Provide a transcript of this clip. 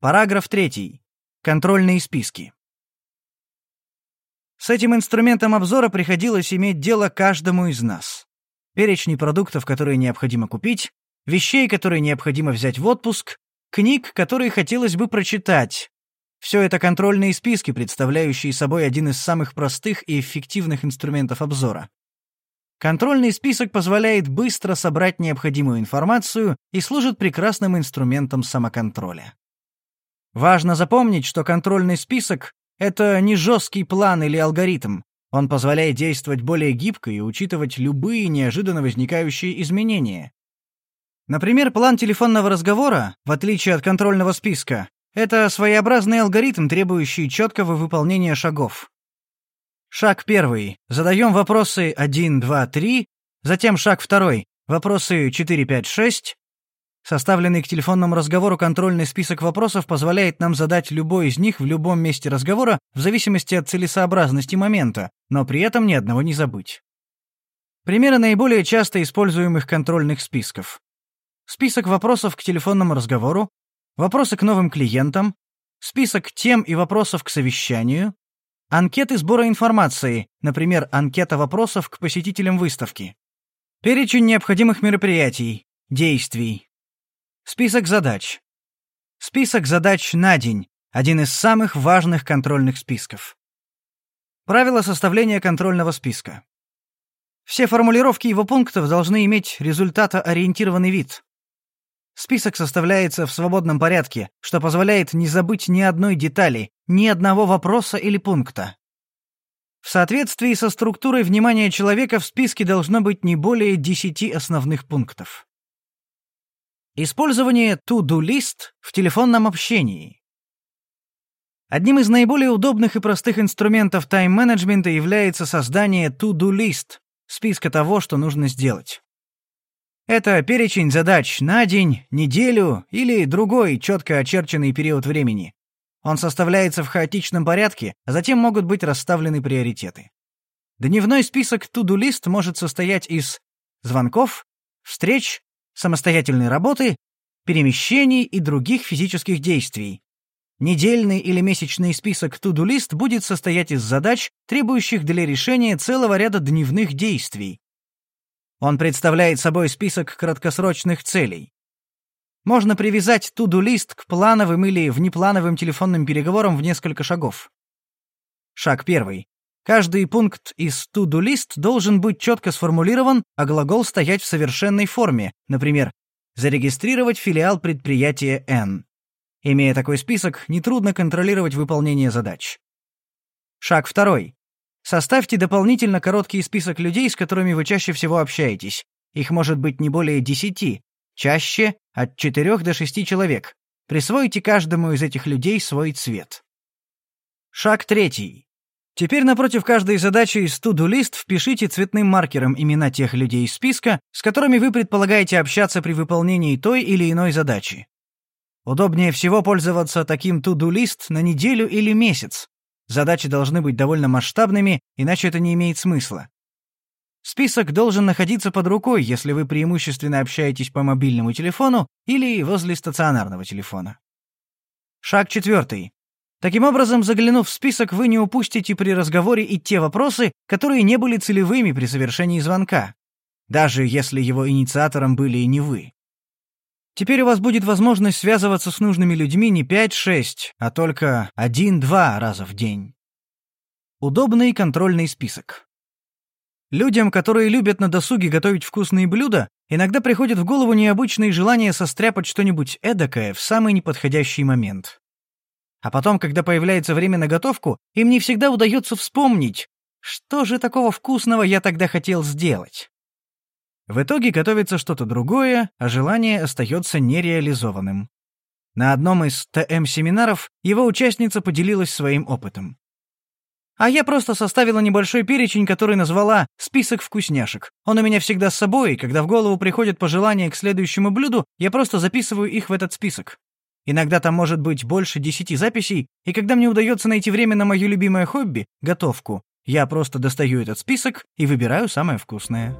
Параграф 3. Контрольные списки. С этим инструментом обзора приходилось иметь дело каждому из нас. Перечни продуктов, которые необходимо купить, вещей, которые необходимо взять в отпуск, книг, которые хотелось бы прочитать. Все это контрольные списки, представляющие собой один из самых простых и эффективных инструментов обзора. Контрольный список позволяет быстро собрать необходимую информацию и служит прекрасным инструментом самоконтроля. Важно запомнить, что контрольный список — это не жесткий план или алгоритм. Он позволяет действовать более гибко и учитывать любые неожиданно возникающие изменения. Например, план телефонного разговора, в отличие от контрольного списка, это своеобразный алгоритм, требующий четкого выполнения шагов. Шаг первый. Задаем вопросы 1, 2, 3. Затем шаг второй. Вопросы 4, 5, 6. Составленный к телефонному разговору контрольный список вопросов позволяет нам задать любой из них в любом месте разговора в зависимости от целесообразности момента, но при этом ни одного не забыть. Примеры наиболее часто используемых контрольных списков. Список вопросов к телефонному разговору, вопросы к новым клиентам, список тем и вопросов к совещанию, анкеты сбора информации, например, анкета вопросов к посетителям выставки, перечень необходимых мероприятий, действий, Список задач. Список задач на день – один из самых важных контрольных списков. Правила составления контрольного списка. Все формулировки его пунктов должны иметь результатоориентированный вид. Список составляется в свободном порядке, что позволяет не забыть ни одной детали, ни одного вопроса или пункта. В соответствии со структурой внимания человека в списке должно быть не более 10 основных пунктов. Использование to-do list в телефонном общении. Одним из наиболее удобных и простых инструментов тайм-менеджмента является создание to-do list, списка того, что нужно сделать. Это перечень задач на день, неделю или другой четко очерченный период времени. Он составляется в хаотичном порядке, а затем могут быть расставлены приоритеты. Дневной список to-do list может состоять из звонков, встреч, самостоятельной работы, перемещений и других физических действий. Недельный или месячный список to-do list будет состоять из задач, требующих для решения целого ряда дневных действий. Он представляет собой список краткосрочных целей. Можно привязать to-do list к плановым или внеплановым телефонным переговорам в несколько шагов. Шаг первый. Каждый пункт из to-do list должен быть четко сформулирован, а глагол стоять в совершенной форме, например, зарегистрировать филиал предприятия N. Имея такой список, нетрудно контролировать выполнение задач. Шаг второй. Составьте дополнительно короткий список людей, с которыми вы чаще всего общаетесь. Их может быть не более 10, чаще от 4 до 6 человек. Присвойте каждому из этих людей свой цвет. Шаг третий. Теперь напротив каждой задачи из list впишите цветным маркером имена тех людей из списка, с которыми вы предполагаете общаться при выполнении той или иной задачи. Удобнее всего пользоваться таким list на неделю или месяц. Задачи должны быть довольно масштабными, иначе это не имеет смысла. Список должен находиться под рукой, если вы преимущественно общаетесь по мобильному телефону или возле стационарного телефона. Шаг четвертый. Таким образом, заглянув в список, вы не упустите при разговоре и те вопросы, которые не были целевыми при совершении звонка, даже если его инициатором были и не вы. Теперь у вас будет возможность связываться с нужными людьми не 5-6, а только 1-2 раза в день. Удобный контрольный список. Людям, которые любят на досуге готовить вкусные блюда, иногда приходит в голову необычное желание состряпать что-нибудь эдакое в самый неподходящий момент. А потом, когда появляется время на готовку, им не всегда удается вспомнить, что же такого вкусного я тогда хотел сделать. В итоге готовится что-то другое, а желание остается нереализованным. На одном из ТМ-семинаров его участница поделилась своим опытом. А я просто составила небольшой перечень, который назвала «список вкусняшек». Он у меня всегда с собой, и когда в голову приходят пожелания к следующему блюду, я просто записываю их в этот список. Иногда там может быть больше десяти записей, и когда мне удается найти время на мое любимое хобби — готовку, я просто достаю этот список и выбираю самое вкусное.